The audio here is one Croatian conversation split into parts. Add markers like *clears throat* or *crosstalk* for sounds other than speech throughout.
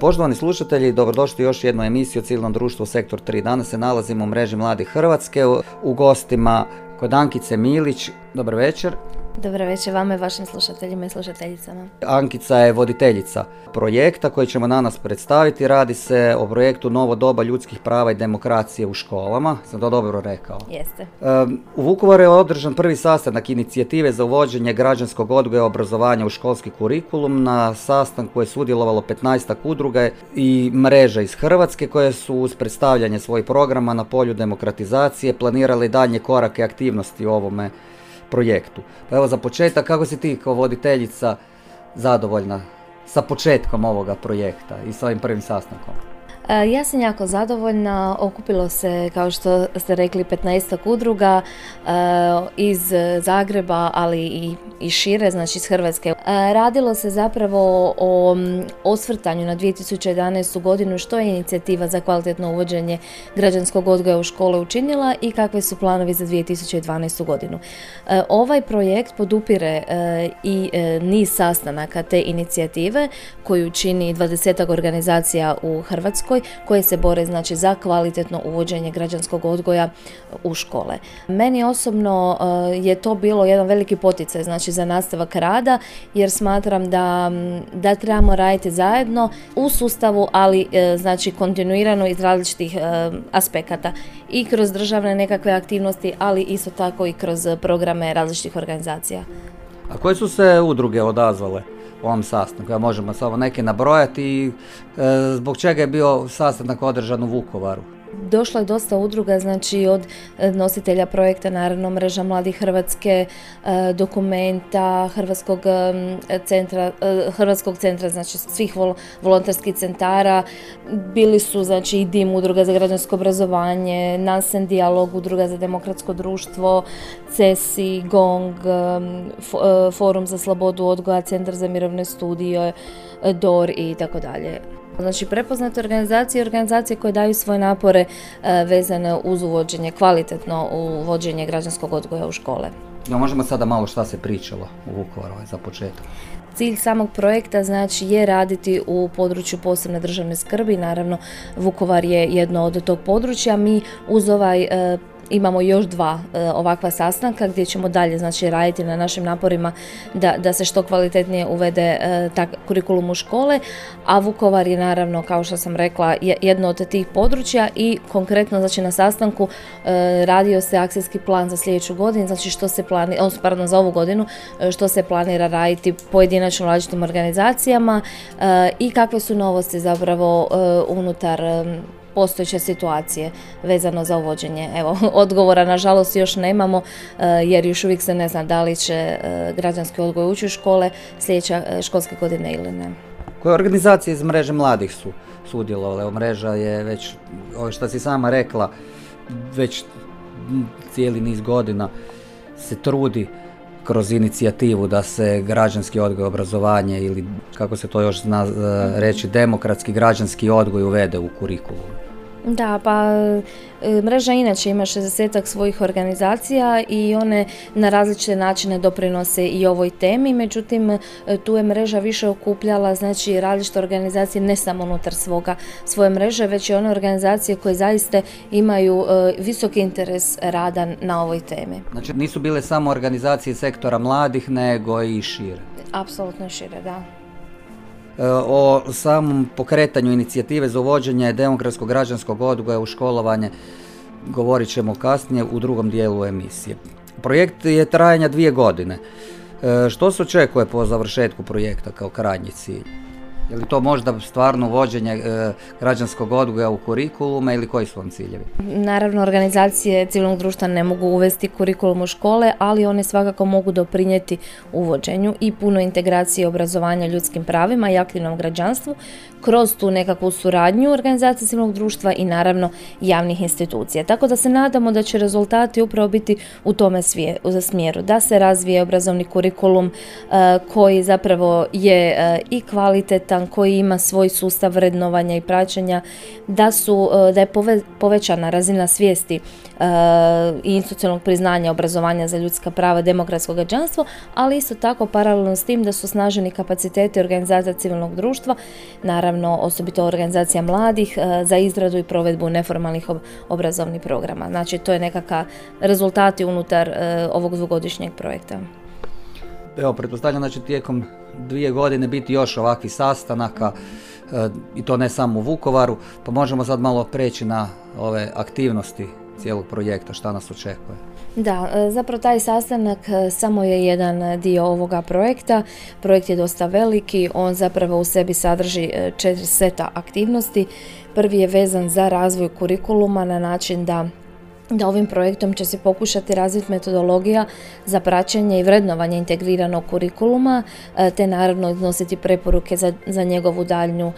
Poštovani slušatelji, dobrodošli još jednu emisiju o civilnom društvu Sektor 3. Danas se nalazimo u mreži Mladih Hrvatske u gostima kod Ankice Milić. Dobar večer. Dobro večer vama i vašim slušateljima i slušateljicama. Ankica je voditeljica projekta koji ćemo danas predstaviti. Radi se o projektu Novo doba ljudskih prava i demokracije u školama. Sam to dobro rekao. Jeste. Um, U Vukovaru je održan prvi sastanak inicijative za uvođenje građanskog odgoja i obrazovanja u školski kurikulum. Na sastanku je sudjelovalo 15 udruga i mreža iz Hrvatske koje su uz predstavljanje svojih programa na polju demokratizacije planirali daljnje korake aktivnosti u ovome projektu. Pa evo za početak, kako si ti kao voditeljica zadovoljna sa početkom ovoga projekta i sa ovim prvim sastankom? E, Ja sam jako zadovoljna, okupilo se, kao što ste rekli, 15 udruga e, iz Zagreba, ali i, šire, znači iz Hrvatske. E, Radilo se zapravo o osvrtanju na 2011. godinu, što je inicijativa za kvalitetno uvođenje građanskog odgoja u škole učinila i kakve su planovi za 2012. godinu. Ovaj projekt podupire i niz sastanaka te inicijative koju čini 20 organizacija u Hrvatskoj koje se bore znači za kvalitetno uvođenje građanskog odgoja u škole. Meni osobno e, je to bilo jedan veliki poticaj znači za nastavak rada jer smatram da, m, da trebamo raditi zajedno u sustavu, ali e, znači kontinuirano iz različitih e, aspekata i kroz državne nekakve aktivnosti, ali isto tako i kroz programe različitih organizacija. A koje su se udruge odazvale u ovom sastanku? Ja možemo samo neke nabrojati i e, zbog čega je bio sastanak održan u Vukovaru? Došlo je dosta udruga, znači od e, nositelja projekta naravno Mreža Mladih Hrvatske, e, dokumenta, Hrvatskog centra, e, Hrvatskog centra, znači svih vol- volonterskih centara. Bili su znači i DIM, Udruga za građansko obrazovanje, Nansen Dialog, Udruga za demokratsko društvo, CESI, GONG, Forum za slobodu odgoja, Centar za mirovne studije, DOR i tako dalje. Znači prepoznate organizacije i organizacije koje daju svoje napore e, vezane uz uvođenje, kvalitetno uvođenje građanskog odgoja u škole. Ja možemo sada malo šta se pričalo u Vukovaru ovaj, za početak. Cilj samog projekta znači je raditi u području posebne državne skrbi, naravno Vukovar je jedno od tog područja. Mi uz ovaj e, imamo još dva e, ovakva sastanka gdje ćemo dalje znači raditi na našim naporima da, se što kvalitetnije uvede e, kurikulum u škole, a Vukovar je naravno kao što sam rekla je- jedno od tih područja i konkretno znači na sastanku e, radio se akcijski plan za sljedeću godinu, znači što se planira, odnosno za ovu godinu, što se planira raditi pojedinačno različitim organizacijama i kakve su novosti zapravo unutar postojeće situacije vezano za uvođenje. Evo, *laughs* odgovora nažalost još nemamo e, jer još uvijek se ne zna da li će e, građanski odgoj ući u škole sljedeće e, školske godine ili ne. Koje organizacije iz mreže mladih su sudjelovale? Mreža je već, što si sama rekla, već cijeli niz godina se trudi kroz inicijativu da se građanski odgoj obrazovanje ili kako se to još zna reći demokratski građanski odgoj uvede u kurikulum. Da, pa e, mreža inače ima 60 svojih organizacija i one na različite načine doprinose i ovoj temi, međutim e, tu je mreža više okupljala znači različite organizacije ne samo unutar svoga svoje mreže, već i one organizacije koje zaista imaju e, visok interes rada na ovoj temi. Znači nisu bile samo organizacije sektora mladih, nego i šire. Apsolutno šire, da. E, O samom pokretanju inicijative za uvođenje demokratskog građanskog odgoja u školovanje govorit ćemo kasnije u drugom dijelu emisije. Projekt je trajanja dvije godine. E, Što se očekuje po završetku projekta kao krajnji cilj? Je li to možda stvarno uvođenje e, građanskog odgoja u kurikulume ili koji su vam ciljevi? Naravno, organizacije civilnog društva ne mogu uvesti kurikulum u škole, ali one svakako mogu doprinijeti uvođenju i puno integracije obrazovanja ljudskim pravima i aktivnom građanstvu kroz tu nekakvu suradnju organizacije civilnog društva i naravno javnih institucija. Tako da se nadamo da će rezultati upravo biti u tome smjeru, da se razvije obrazovni kurikulum e, koji zapravo je e, i kvalitetan koji ima svoj sustav vrednovanja i praćenja, da, su, e, da je povećana razina svijesti i institucionalnog priznanja obrazovanja za ljudska prava, demokratsko građanstvo, ali isto tako paralelno s tim da su snaženi kapaciteti organizacija civilnog društva, naravno osobito organizacija mladih, za izradu i provedbu neformalnih obrazovnih programa. Znači to je nekakav rezultati unutar ovog dvogodišnjeg projekta. Evo, pretpostavljam da će tijekom dvije godine biti još ovakvih sastanaka e, i to ne samo u Vukovaru, pa možemo sad malo preći na ove aktivnosti cijelog projekta, šta nas očekuje. Da, e, zapravo taj sastanak e, samo je jedan dio ovoga projekta. Projekt je dosta veliki, on zapravo u sebi sadrži četiri seta aktivnosti. Prvi je vezan za razvoj kurikuluma na način da da ovim projektom će se pokušati razviti metodologija za praćenje i vrednovanje integriranog kurikuluma, e, te naravno iznositi preporuke za, za njegovu daljnju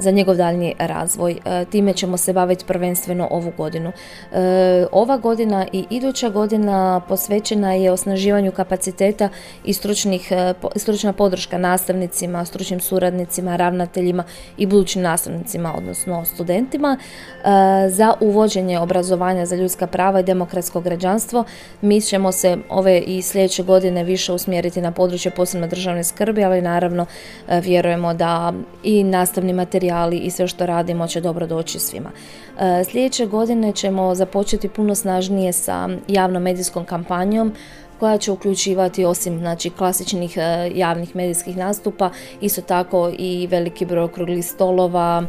za njegov daljnji razvoj. E, time ćemo se baviti prvenstveno ovu godinu. E, ova godina i iduća godina posvećena je osnaživanju kapaciteta i stručnih, stručna podrška nastavnicima, stručnim suradnicima, ravnateljima i budućim nastavnicima, odnosno studentima. Za uvođenje obrazovanja za ljudska prava i demokratsko građanstvo mi ćemo se ove i sljedeće godine više usmjeriti na područje posebno državne skrbi, ali naravno vjerujemo da i nastavni materijali i sve što radimo će dobro doći svima. E, sljedeće godine ćemo započeti puno snažnije sa javnom medijskom kampanjom koja će uključivati osim znači, klasičnih e, javnih medijskih nastupa, isto tako i veliki broj okruglih stolova,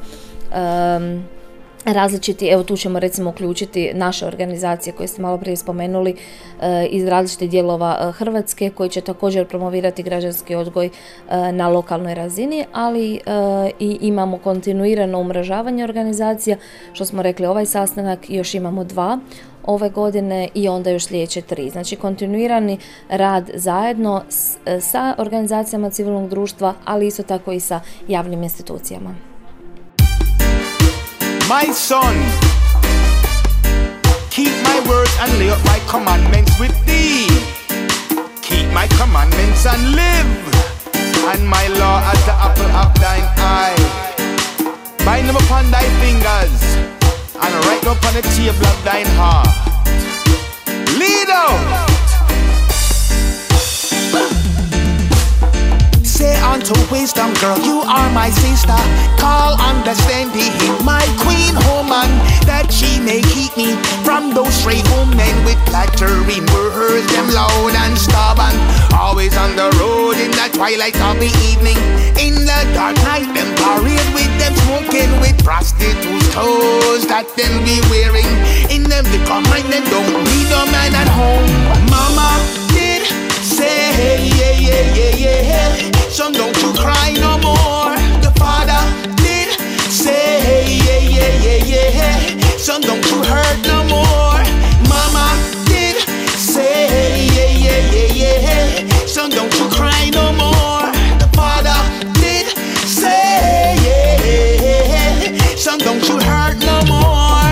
različiti, evo tu ćemo recimo uključiti naše organizacije koje ste malo prije spomenuli eh, iz različitih dijelova eh, Hrvatske koji će također promovirati građanski odgoj eh, na lokalnoj razini, ali i imamo kontinuirano umrežavanje organizacija, što smo rekli ovaj sastanak još imamo dva ove godine i onda još sljedeće tri. Znači kontinuirani rad zajedno sa organizacijama civilnog društva, ali isto tako i sa javnim institucijama. My son, keep my words and lay up my commandments with thee. Keep my commandments and live, and my law as the apple of thine eye. Bind them upon thy fingers, and write them upon the table of thine heart. Lead out. Unto wisdom, girl, you are my sister. Call understanding, my queen woman, that she may keep me from those stray women with flattering words, them loud and stubborn. Always on the road in the twilight of the evening, in the dark night, them parade with them smoking with prostitutes' clothes that them be wearing. In them, they come and them don't need a man at home. Mama did say, yeah, yeah, yeah, yeah. Son, don't you cry no more. The father did say, yeah, yeah, yeah, yeah. Son, don't you hurt no more. Mama did say, yeah, yeah, yeah, yeah. Son, don't you cry no more. The father did say, yeah. Yeah. Son, don't you hurt no more.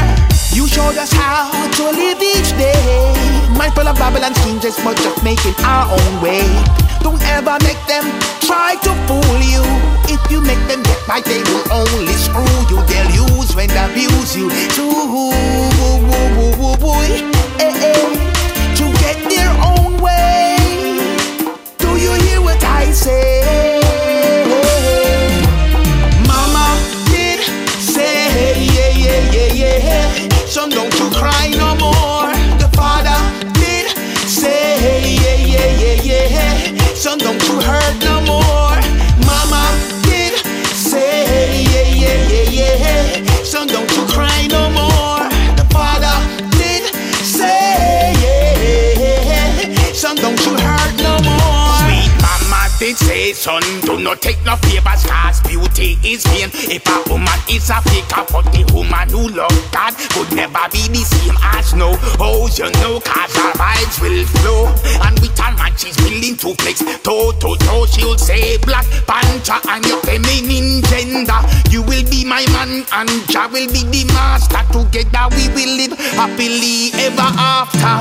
You showed us how to live each day. Mindful of Babylon schemes, just much of making our own way. Don't ever make them I baby no. Oh, you know, cause our vibes will flow. And with her man, she's willing to flex toe to toe. She'll say, Black Panther and your feminine gender. You will be my man, and Jah will be the master. Together we will live happily ever after.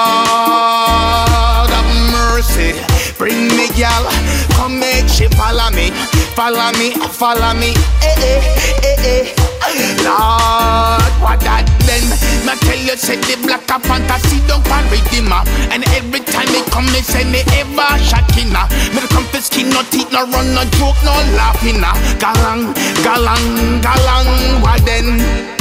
Lord of mercy, bring me gal, come make she follow me. follow me, follow me. Eh, eh, eh, eh. Lord, what that then? Me tell you, say the black a fantasy don't pan redeemer. And every time they come, they say me ever shakina. Me come to skin, no teeth, no run, no joke, no laughing. Galang, galang, galang, what then?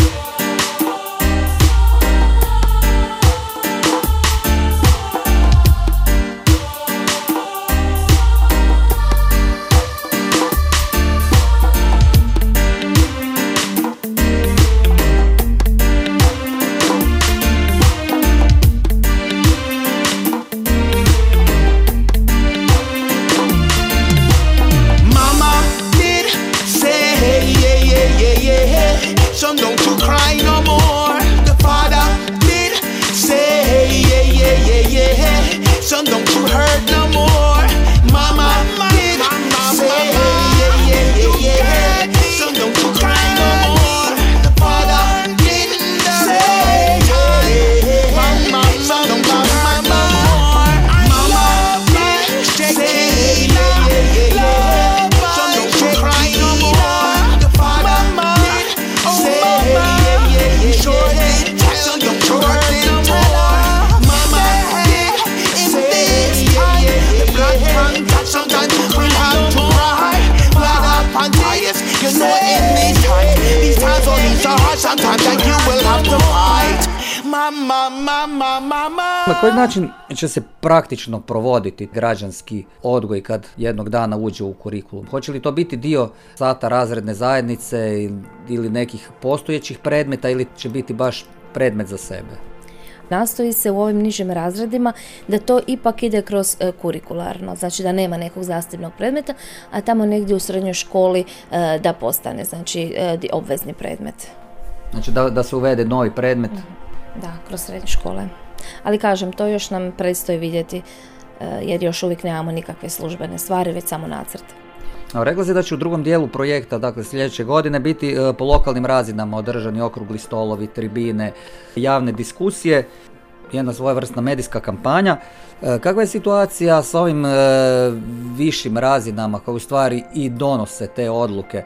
Na koji način će se praktično provoditi građanski odgoj kad jednog dana uđe u kurikulum? Hoće li to biti dio sata razredne zajednice il- ili nekih postojećih predmeta ili će biti baš predmet za sebe? Nastoji se u ovim nižim razredima da to ipak ide kroz e, kurikularno, znači da nema nekog zasebnog predmeta, a tamo negdje u srednjoj školi e, da postane znači e, obvezni predmet. Znači da, da se uvede novi predmet. Da, kroz srednje škole. Ali kažem, to još nam predstoji vidjeti e, jer još uvijek nemamo nikakve službene stvari, već samo nacrt. A Rekla si da će u drugom dijelu projekta, dakle sljedeće godine, biti e, po lokalnim razinama održani okrugli stolovi, tribine, javne diskusije, jedna svojevrsna medijska kampanja. E, Kakva je situacija s ovim višim razinama koji u stvari i donose te odluke?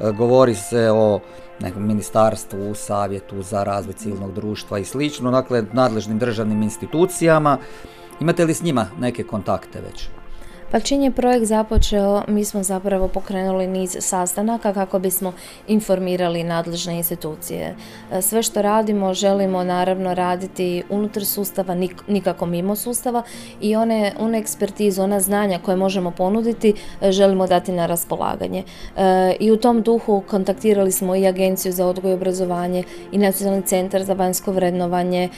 Govori se o nekom ministarstvu, savjetu za razvoj civilnog društva i slično, dakle nadležnim državnim institucijama. Imate li s njima neke kontakte već? Pa čim je projekt započeo, mi smo zapravo pokrenuli niz sastanaka kako bismo informirali nadležne institucije. E, Sve što radimo želimo naravno raditi unutar sustava, nik- nikako mimo sustava i one, one ekspertize, ona znanja koje možemo ponuditi e, želimo dati na raspolaganje. E, I u tom duhu kontaktirali smo i Agenciju za odgoj i obrazovanje i Nacionalni centar za vanjsko vrednovanje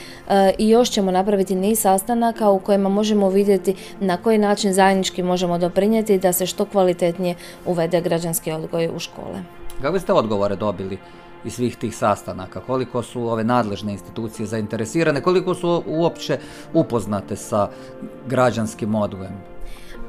i još ćemo napraviti niz sastanaka u kojima možemo vidjeti na koji način zajednički možemo doprinijeti da se što kvalitetnije uvede građanski odgoj u škole. Kakve ste odgovore dobili iz svih tih sastanaka? Koliko su ove nadležne institucije zainteresirane? Koliko su uopće upoznate sa građanskim odgojem?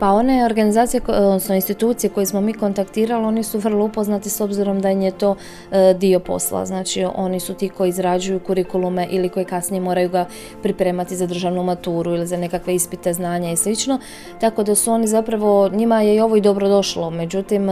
Pa one organizacije, odnosno institucije koje smo mi kontaktirali, oni su vrlo upoznati s obzirom da im je to e, dio posla. Znači oni su ti koji izrađuju kurikulume ili koji kasnije moraju ga pripremati za državnu maturu ili za nekakve ispite znanja i slično. Tako da su oni zapravo, njima je i ovo i dobro došlo. Međutim,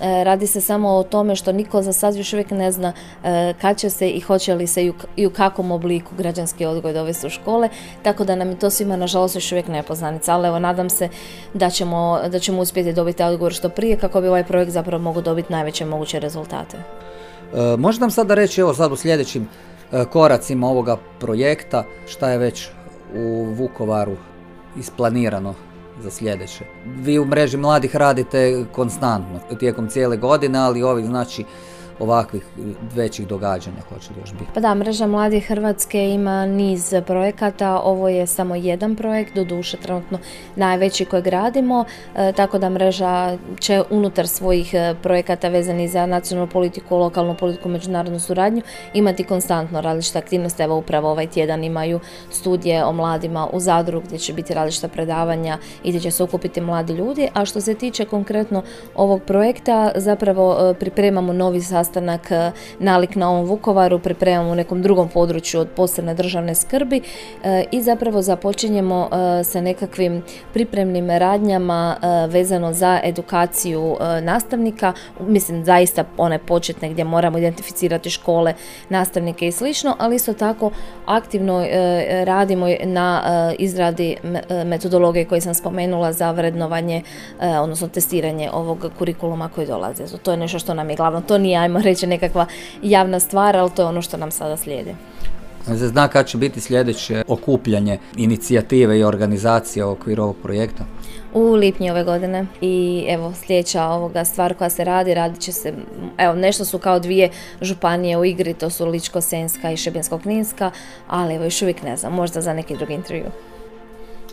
radi se samo o tome što niko za sad još uvijek ne zna e, kad će se i hoće li se i u, kakvom obliku građanski odgoj dovesti u škole, tako da nam je to svima nažalost još uvijek nepoznanica, ali evo nadam se da ćemo, da ćemo uspjeti dobiti odgovor što prije kako bi ovaj projekt zapravo mogao dobiti najveće moguće rezultate. E, možete nam sada reći, evo sad u sljedećim e, koracima ovoga projekta, šta je već u Vukovaru isplanirano za sljedeće? Vi u mreži mladih radite konstantno tijekom cijele godine, ali ovih znači ovakvih većih događanja hoće još biti? Pa da, Mreža Mladih Hrvatske ima niz projekata, ovo je samo jedan projekt, doduše trenutno najveći kojeg radimo, e, tako da Mreža će unutar svojih e, projekata vezanih za nacionalnu politiku, lokalnu politiku, međunarodnu suradnju imati konstantno različite aktivnosti. Evo upravo ovaj tjedan imaju studije o mladima u Zadru gdje će biti različita predavanja i gdje će se okupiti mladi ljudi, a što se tiče konkretno ovog projekta, zapravo e, pripremamo novi sastav sastanak e, nalik na ovom Vukovaru, pripremamo u nekom drugom području od posebne državne skrbi e, i zapravo započinjemo sa nekakvim pripremnim radnjama vezano za edukaciju nastavnika, mislim zaista one početne gdje moramo identificirati škole, nastavnike i slično, ali isto tako aktivno radimo na izradi metodologije koje sam spomenula za vrednovanje, odnosno testiranje ovog kurikuluma koji dolaze. To je nešto što nam je glavno. To nije, ajmo *laughs* reći, nekakva javna stvar, ali to je ono što nam sada slijedi. Se zna kad će biti sljedeće okupljanje inicijative i organizacije u okviru ovog projekta? U lipnju ove godine i evo sljedeća ovoga stvar koja se radi, radit će se, evo nešto su kao dvije županije u igri, to su Ličko-Senska i Šibinsko-Kninska, ali evo još uvijek ne znam, možda za neki drugi intervju.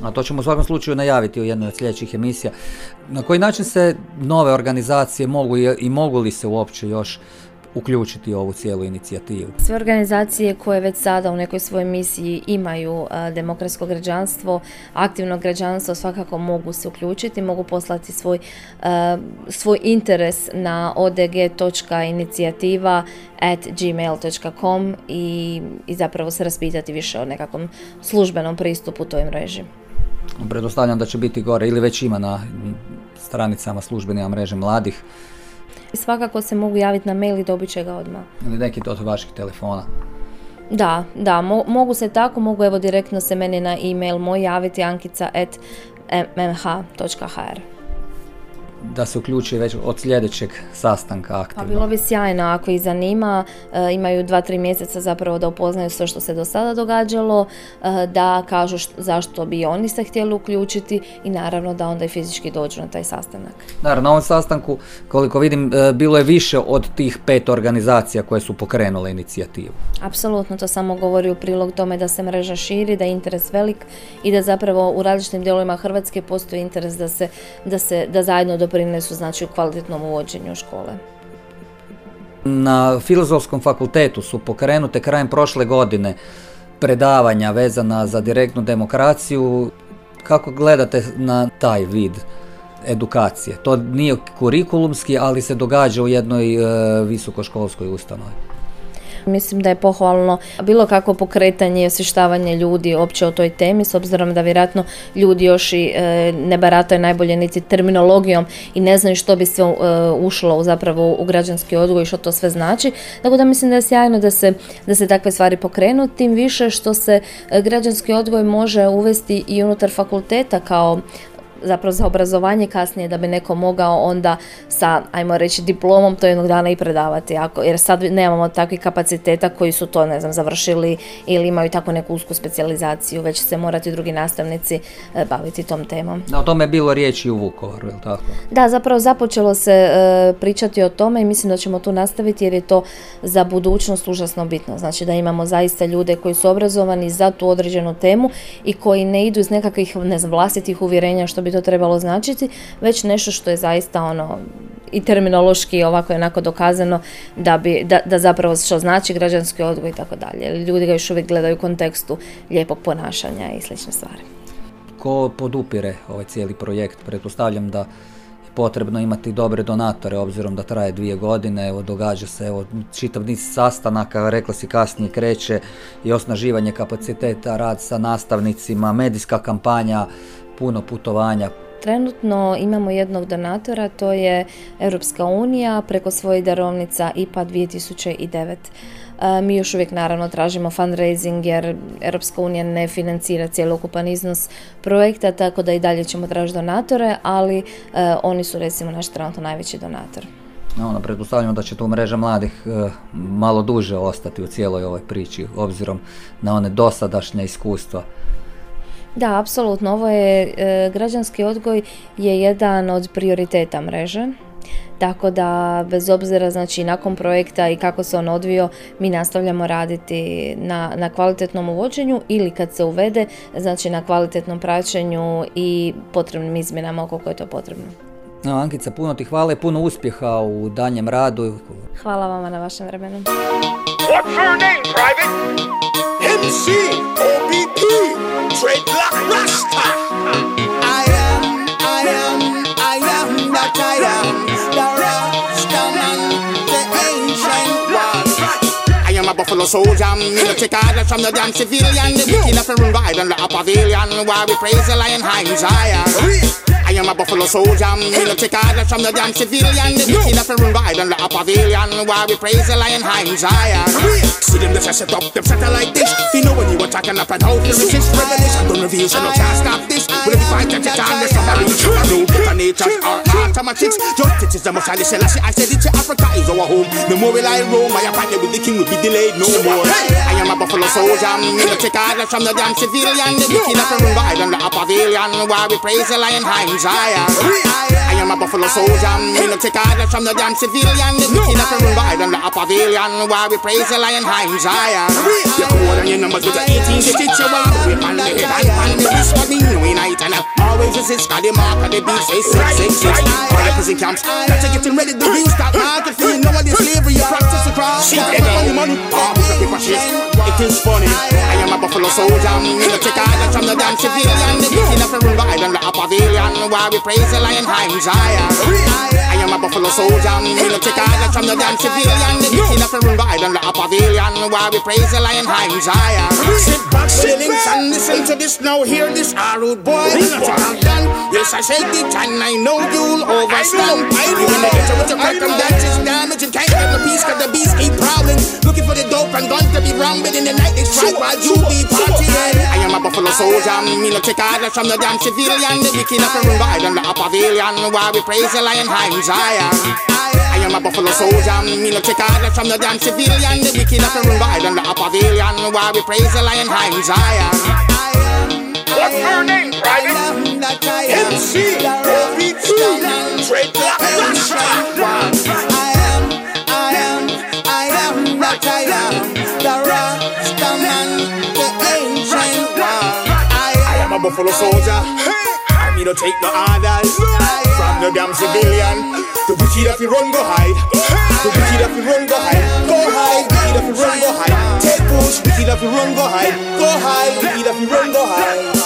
A to ćemo u svakom slučaju najaviti u jednoj od sljedećih emisija. Na koji način se nove organizacije mogu i mogu li se uopće još uključiti ovu cijelu inicijativu. Sve organizacije koje već sada u nekoj svojoj misiji imaju demokratsko građanstvo, aktivno građanstvo svakako mogu se uključiti, mogu poslati svoj, svoj interes na odg.inicijativa at gmail.com i, i zapravo se raspitati više o nekakvom službenom pristupu toj mreži. Pretpostavljam da će biti gore ili već ima na stranicama službene mreže mladih. I svakako se mogu javiti na mail i dobit će ga odmah. Ili neki od vaših telefona. Da, da, mogu se tako, mogu evo direktno se meni na e-mail moj javiti ankica at mh.hr da se uključi već od sljedećeg sastanka aktivno. Pa bilo bi sjajno ako ih zanima, e, imaju dva, tri mjeseca zapravo da upoznaju sve što se do sada događalo, e, da kažu zašto bi oni se htjeli uključiti i naravno da onda i fizički dođu na taj sastanak. Naravno, na ovom sastanku, koliko vidim, e, bilo je više od tih pet organizacija koje su pokrenule inicijativu. Apsolutno, to samo govori u prilog tome da se mreža širi, da je interes velik i da zapravo u različitim dijelovima Hrvatske postoji interes da se, da se da zajedno doprinesu znači u kvalitetnom uvođenju škole. Na Filozofskom fakultetu su pokrenute krajem prošle godine predavanja vezana za direktnu demokraciju. Kako gledate na taj vid edukacije? To nije kurikulumski, ali se događa u jednoj e, visokoškolskoj ustanovi. Mislim da je pohvalno bilo kako pokretanje i osvještavanje ljudi opće o toj temi, s obzirom da vjerojatno ljudi još i e, ne barataju najbolje niti terminologijom i ne znaju što bi sve e, ušlo zapravo u građanski odgoj i što to sve znači. Tako da mislim da je sjajno da se, da se takve stvari pokrenu, tim više što se e, građanski odgoj može uvesti i unutar fakulteta kao zapravo za obrazovanje kasnije da bi neko mogao onda sa, ajmo reći, diplomom to jednog dana i predavati. Ako, jer sad nemamo takvih kapaciteta koji su to, ne znam, završili ili imaju tako neku usku specijalizaciju, već se morati drugi nastavnici e, baviti tom temom. Da, o tome je bilo riječi u Vukovaru, je li tako? Da, zapravo započelo se e, pričati o tome i mislim da ćemo tu nastaviti jer je to za budućnost užasno bitno. Znači da imamo zaista ljude koji su obrazovani za tu određenu temu i koji ne idu iz nekakvih, ne znam, vlastitih uvjerenja što bi to trebalo značiti, već nešto što je zaista ono i terminološki ovako je onako dokazano da, bi, da, da zapravo što znači građanski odgoj i tako dalje. Ljudi ga još uvijek gledaju u kontekstu lijepog ponašanja i slične stvari. Ko podupire ovaj cijeli projekt? Pretpostavljam da je potrebno imati dobre donatore obzirom da traje dvije godine, evo događa se evo, čitav niz sastanaka, rekla si kasnije kreće i osnaživanje kapaciteta, rad sa nastavnicima, medijska kampanja, puno putovanja. Trenutno imamo jednog donatora, to je Europska unija preko svojih darovnica IPA 2009. E, mi još uvijek naravno tražimo fundraising jer Europska unija ne financira cjelokupan iznos projekta, tako da i dalje ćemo tražiti donatore, ali e, oni su recimo naš trenutno najveći donator. Ono, pretpostavljamo da će tu mreža mladih e, malo duže ostati u cijeloj ovoj priči, obzirom na one dosadašnje iskustva da, apsolutno. Ovo je e, građanski odgoj je jedan od prioriteta mreže. Tako da bez obzira znači nakon projekta i kako se on odvio mi nastavljamo raditi na, na kvalitetnom uvođenju ili kad se uvede znači na kvalitetnom praćenju i potrebnim izmjenama koliko je to potrebno. No, Ankica, puno ti hvala i puno uspjeha u danjem radu. Hvala vama na vašem vremenu. What's her name, Private? MC, OBP, straight black rasta. Buffalo soldier. Me no take orders from the damn civilian. The wicked of a run ride and the pavilion. While we praise the lion high Zion. I am a buffalo soldier. Me no take orders from the damn civilian. The wicked of a run ride and the pavilion. While we praise the lion high Zion. See them just set up them satellite dish. You know when you attacking up and how to resist revelation. Don't reveal so no can't stop this. But if you fight that you can't rest from a reach. I know better natures are automatics. Justice is the most highly selassie. I said it to Africa is our home. The more lie Rome, my appointment with the king will be delayed no more. I am a buffalo soldier. Take orders from the damn civilian. The wicked of a run ride and the pavilion. While we praise the lion high Zion. I am a buffalo soldier. Me no take orders from the damn civilian. The wicked of a run ride and the pavilion. While we praise the lion high Zion. You come on and your numbers with the 18 digits. You to whip on the head and on the wrist. What me know in night and always resist. Got the mark of the beast. Say six, six, six. All the prison camps. That you getting ready to real start market for you know what this slavery you practice across. Shit, money, money. Paper shit. It is funny. A buffalo soldier. Take orders from the damn civilian. The wicked of a ride on the pavilion. While we praise the lion high Zion. I am a buffalo soldier. Take orders from the damn civilian. The wicked of a ride on the pavilion. While we praise the lion high Zion. Sit back, shillings, and listen to this now. Hear this, ah, rude boy. Done. Yes, I shake it, and I know you'll overstand. You the ghetto with your crack, that is damage. You can't get the peace, cause the beast keep prowling. Looking for the dope and guns to be wrong, but in the night they strike while you be. I am a buffalo soldier. Me no take orders from the damn civilian. The wicked of a run ride on the pavilion. While we praise the lion high Zion. I am a buffalo soldier. Me no take orders from the damn civilian. The wicked of a run ride on the pavilion. While we praise the lion high Zion. What's her name, Private? MC, Beat Trade buffalo soldier. I me no take no orders from the damn civilian. The wicked if you run go hide. The wicked if you run go hide. Go hide. Wicked if you run go hide. Take push. Wicked if you run go hide. Go hide. Wicked if you run go hide.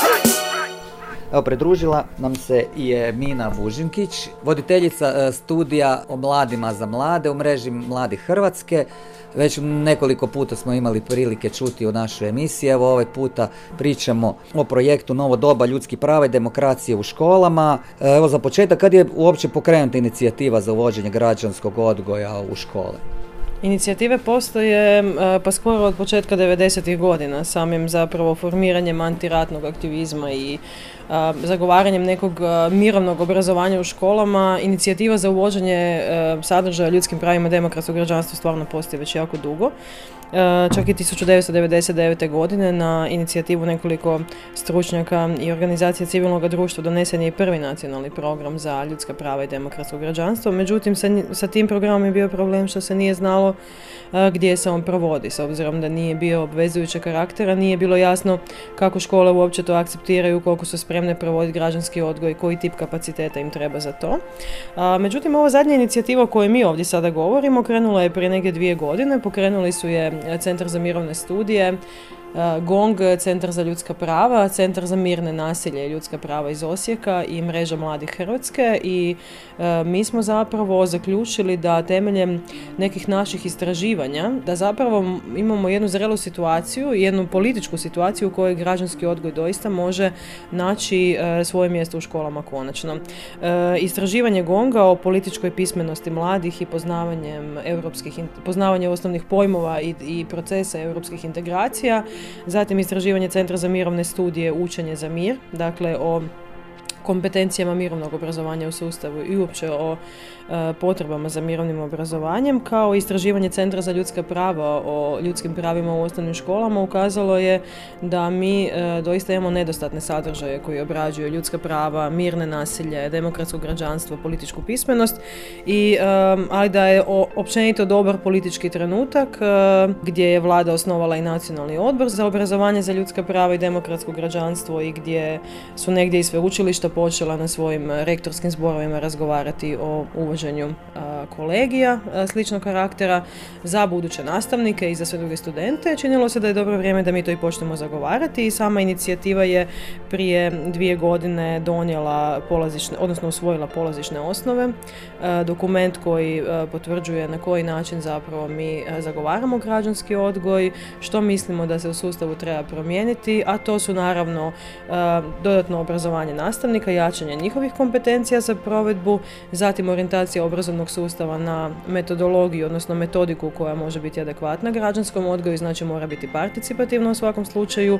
Evo, pridružila nam se i Mina Bužinkić, voditeljica e, studija o mladima za mlade u mreži Mladi Hrvatske. Već nekoliko puta smo imali prilike čuti u našoj emisiji. Evo ovaj puta pričamo o projektu Novo doba ljudskih prava i demokracije u školama. E, Evo za početak, kad je uopće pokrenuta inicijativa za uvođenje građanskog odgoja u škole? Inicijative postoje e, pa skoro od početka 90. godina, samim zapravo formiranjem antiratnog aktivizma i a, zagovaranjem nekog a, mirovnog obrazovanja u školama. Inicijativa za uvođenje e, sadržaja ljudskim pravima demokratskog građanstva stvarno postoji već jako dugo. E, čak i 1999. godine na inicijativu nekoliko stručnjaka i organizacija civilnog društva donesen je i prvi nacionalni program za ljudska prava i demokratsko građanstvo. Međutim, sa, sa tim programom je bio problem što se nije znalo e, gdje se on provodi, s obzirom da nije bio obvezujućeg karaktera, nije bilo jasno kako škole uopće to akceptiraju, koliko su spremne provoditi građanski odgoj, koji tip kapaciteta im treba za to. A, međutim, ova zadnja inicijativa o kojoj mi ovdje sada govorimo krenula je prije neke dvije godine. Pokrenuli su je Centar za mirovne studije, GONG, Centar za ljudska prava, Centar za mirne nasilje i ljudska prava iz Osijeka i Mreža mladih Hrvatske i e, mi smo zapravo zaključili da temeljem nekih naših istraživanja, da zapravo imamo jednu zrelu situaciju, jednu političku situaciju u kojoj građanski odgoj doista može naći e, svoje mjesto u školama konačno. E, istraživanje GONGA o političkoj pismenosti mladih i poznavanjem europskih, poznavanje osnovnih pojmova i, i procesa europskih integracija, zatim istraživanje Centra za mirovne studije Učenje za mir, dakle o kompetencijama mirovnog obrazovanja u sustavu i uopće o e, potrebama za mirovnim obrazovanjem, kao istraživanje Centra za ljudska prava o ljudskim pravima u osnovnim školama ukazalo je da mi e, doista imamo nedostatne sadržaje koji obrađuju ljudska prava, mirne nasilje, demokratsko građanstvo, političku pismenost, i, e, ali da je općenito dobar politički trenutak gdje je vlada osnovala i nacionalni odbor za obrazovanje za ljudska prava i demokratsko građanstvo i gdje su negdje i sveučilišta započela na svojim rektorskim zborovima razgovarati o uvođenju kolegija sličnog karaktera za buduće nastavnike i za sve druge studente. Činilo se da je dobro vrijeme da mi to i počnemo zagovarati i sama inicijativa je prije dvije godine donijela polazišne, odnosno usvojila polazišne osnove, dokument koji potvrđuje na koji način zapravo mi zagovaramo građanski odgoj, što mislimo da se u sustavu treba promijeniti, a to su naravno dodatno obrazovanje nastavnika, jačanje njihovih kompetencija za provedbu, zatim orijentacija obrazovnog sustava na metodologiju, odnosno metodiku koja može biti adekvatna građanskom odgoju, znači mora biti participativna u svakom slučaju.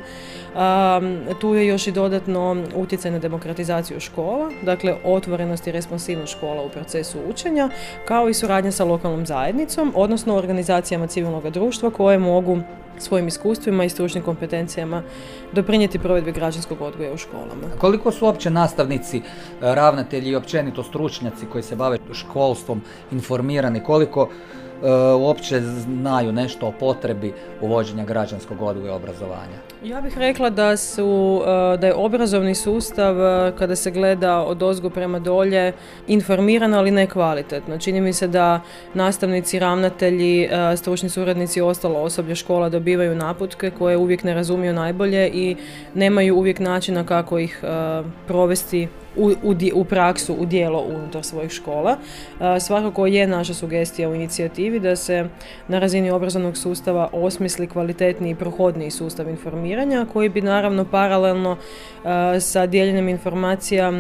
tu je još i dodatno utjecaj na demokratizaciju škola, dakle otvorenost i responsivnost škola u procesu učenja, kao i suradnja sa lokalnom zajednicom, odnosno organizacijama civilnog društva koje mogu svojim iskustvima i stručnim kompetencijama doprinijeti provedbi građanskog odgoja u školama. Koliko su uopće nastavnici, e, ravnatelji i općenito stručnjaci koji se bave školstvom informirani, koliko E, uopće znaju nešto o potrebi uvođenja građanskog odgoja i obrazovanja? Ja bih rekla da su, e, da je obrazovni sustav e, kada se gleda od ozgo prema dolje informiran, ali ne kvalitetno. Čini mi se da nastavnici, ravnatelji, stručni suradnici i ostalo osoblje škola dobivaju naputke koje uvijek ne razumiju najbolje i nemaju uvijek načina kako ih provesti u, u, praksu, u dijelo unutar svojih škola. svakako je naša sugestija u inicijativi da se na razini obrazovnog sustava osmisli kvalitetniji i prohodniji sustav informiranja koji bi naravno paralelno sa dijeljenjem informacija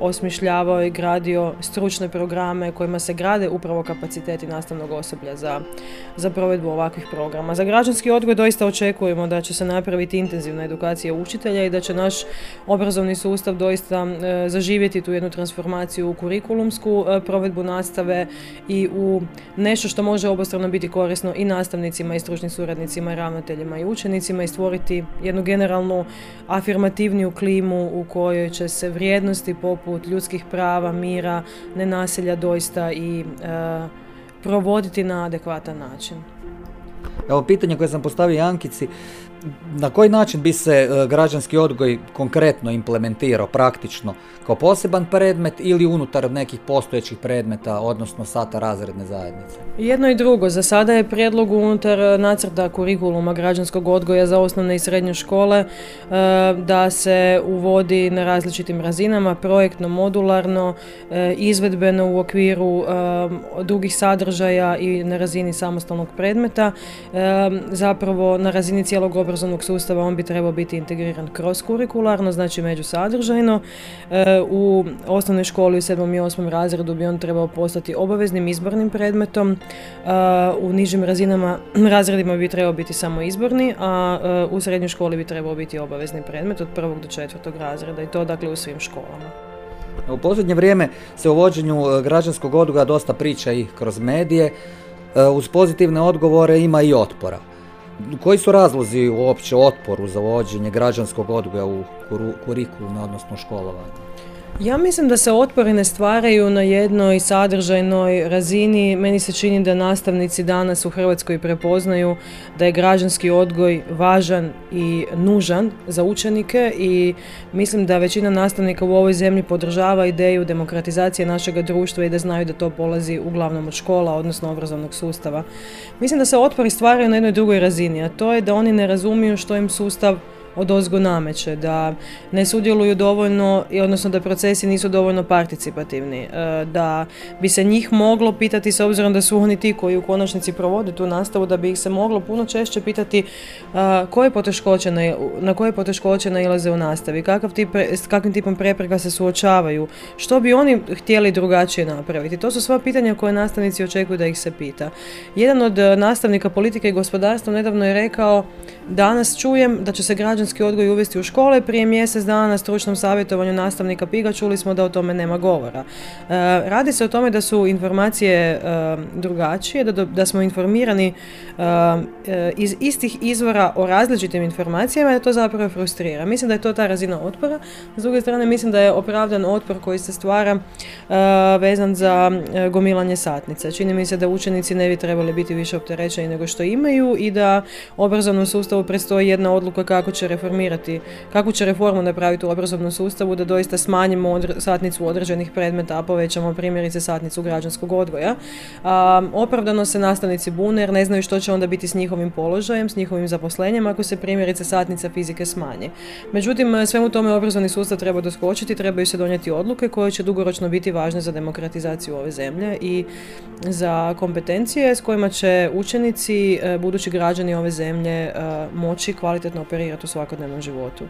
osmišljavao i gradio stručne programe kojima se grade upravo kapaciteti nastavnog osoblja za, za provedbu ovakvih programa. Za građanski odgoj doista očekujemo da će se napraviti intenzivna edukacija učitelja i da će naš obrazovni sustav doista zaživjeti tu jednu transformaciju u kurikulumsku e, provedbu nastave i u nešto što može obostrano biti korisno i nastavnicima i stručnim suradnicima i ravnateljima i učenicima i stvoriti jednu generalnu afirmativniju klimu u kojoj će se vrijednosti poput ljudskih prava, mira, nenasilja doista i e, provoditi na adekvatan način. Evo pitanje koje sam postavio Ankici, na koji način bi se e, građanski odgoj konkretno implementirao praktično kao poseban predmet ili unutar nekih postojećih predmeta, odnosno sata razredne zajednice? Jedno i drugo. Za sada je prijedlog unutar e, nacrta kurikuluma građanskog odgoja za osnovne i srednje škole e, da se uvodi na različitim razinama, projektno, modularno, izvedbeno u okviru drugih sadržaja i na razini samostalnog predmeta. Zapravo na razini cijelog obrazovnog sustava on bi trebao biti integriran kroz kurikularno, znači međusadržajno. E, u osnovnoj školi u 7. i 8. razredu bi on trebao postati obaveznim izbornim predmetom. E, u nižim razinama *clears throat* razredima bi trebao biti samo izborni, a e, u srednjoj školi bi trebao biti obavezni predmet od prvog do četvrtog razreda i to dakle u svim školama. U posljednje vrijeme se o uvođenju građanskog odgoja dosta priča i kroz medije. Uz pozitivne odgovore ima i otpora. Koji su razlozi uopće otporu za vođenje građanskog odgoja u kurikulumu, odnosno školovanje? Ja mislim da se otpori ne stvaraju na jednoj sadržajnoj razini. Meni se čini da nastavnici danas u Hrvatskoj prepoznaju da je građanski odgoj važan i nužan za učenike i mislim da većina nastavnika u ovoj zemlji podržava ideju demokratizacije našega društva i da znaju da to polazi uglavnom od škola, odnosno obrazovnog sustava. Mislim da se otpori stvaraju na jednoj drugoj razini, a to je da oni ne razumiju što im sustav od ozgo nameće, da ne sudjeluju dovoljno, odnosno da procesi nisu dovoljno participativni, e, da bi se njih moglo pitati s obzirom da su oni ti koji u konačnici provode tu nastavu, da bi ih se moglo puno češće pitati e, koje poteškoće na, na koje poteškoće nailaze u nastavi, kakav tip, s kakvim tipom prepreka se suočavaju, što bi oni htjeli drugačije napraviti. To su sva pitanja koje nastavnici očekuju da ih se pita. Jedan od e, nastavnika politike i gospodarstva nedavno je rekao danas čujem da će se građani građanski odgoj uvesti u škole. Prije mjesec dana na stručnom savjetovanju nastavnika Piga čuli smo da o tome nema govora. E, radi se o tome da su informacije e, drugačije, da, smo informirani e, iz istih izvora o različitim informacijama i da to zapravo frustrira. Mislim da je to ta razina otpora. S druge strane mislim da je opravdan otpor koji se stvara vezan za gomilanje satnice. Čini mi se da učenici ne bi trebali biti više opterećeni nego što imaju i da obrazovnom sustavu predstoji jedna odluka kako će reformirati, kakvu će reformu napraviti u obrazovnom sustavu da doista smanjimo satnicu određenih predmeta, a povećamo primjerice satnicu građanskog odgoja. opravdano se nastavnici bune jer ne znaju što će onda biti s njihovim položajem, s njihovim zaposlenjem ako se primjerice satnica fizike smanji. Međutim, svemu tome obrazovni sustav treba doskočiti, trebaju se donijeti odluke koje će dugoročno biti važne za demokratizaciju ove zemlje i za kompetencije s kojima će učenici, e, budući građani ove zemlje e, moći kvalitetno operirati u svakodnevnom životu.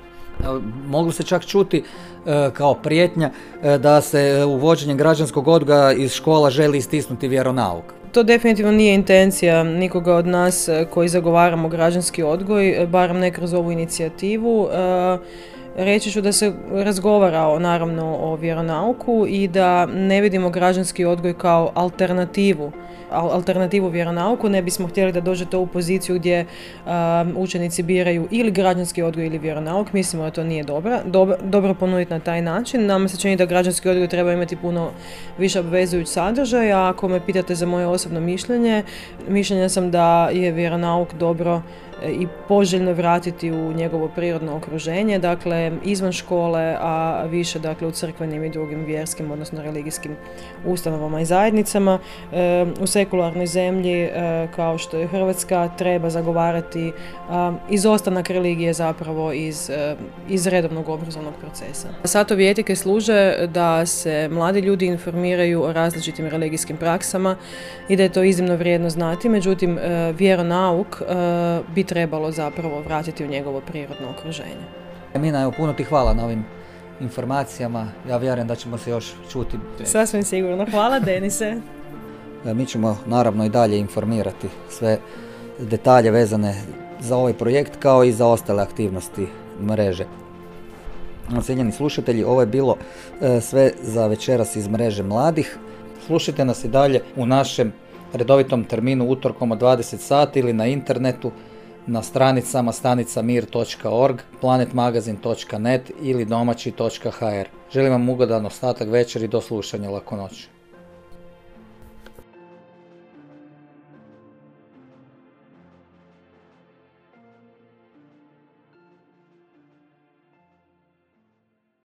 Moglo se čak čuti e, kao prijetnja da se uvođenjem građanskog odgoja iz škola želi istisnuti vjeronauk. To definitivno nije intencija nikoga od nas koji zagovaramo građanski odgoj, barem ne kroz ovu inicijativu. Reći ću da se razgovara naravno o vjeronauku i da ne vidimo građanski odgoj kao alternativu alternativu vjeronauku, ne bismo htjeli da dođete u poziciju gdje učenici biraju ili građanski odgoj ili vjeronauk, mislimo da to nije dobro, dobro, dobro ponuditi na taj način. Nama se čini da građanski odgoj treba imati puno više obvezujući sadržaj, a ako me pitate za moje osobno mišljenje, mišljenja sam da je vjeronauk dobro i poželjno vratiti u njegovo prirodno okruženje, dakle izvan škole, a više dakle u crkvenim i drugim vjerskim, odnosno religijskim ustanovama i zajednicama. E, u sekularnoj zemlji e, kao što je Hrvatska treba zagovarati izostanak religije zapravo iz, e, iz redovnog obrazovnog procesa. Satovi etike služe da se mladi ljudi informiraju o različitim religijskim praksama i da je to iznimno vrijedno znati, međutim vjeronauk bi trebalo zapravo vratiti u njegovo prirodno okruženje. Mina, evo puno ti hvala na ovim informacijama. Ja vjerujem da ćemo se još čuti. Sasvim sigurno. Hvala Denise. E, mi ćemo naravno i dalje informirati sve detalje vezane za ovaj projekt kao i za ostale aktivnosti mreže. Cijenjeni slušatelji, ovo je bilo e, sve za večeras iz mreže mladih. Slušajte nas i dalje u našem redovitom terminu utorkom od 20 sati ili na internetu na stranicama stanicamir.org, planetmagazin.net ili domaći.hr. Želim vam ugodan ostatak večeri do slušanja lako noći.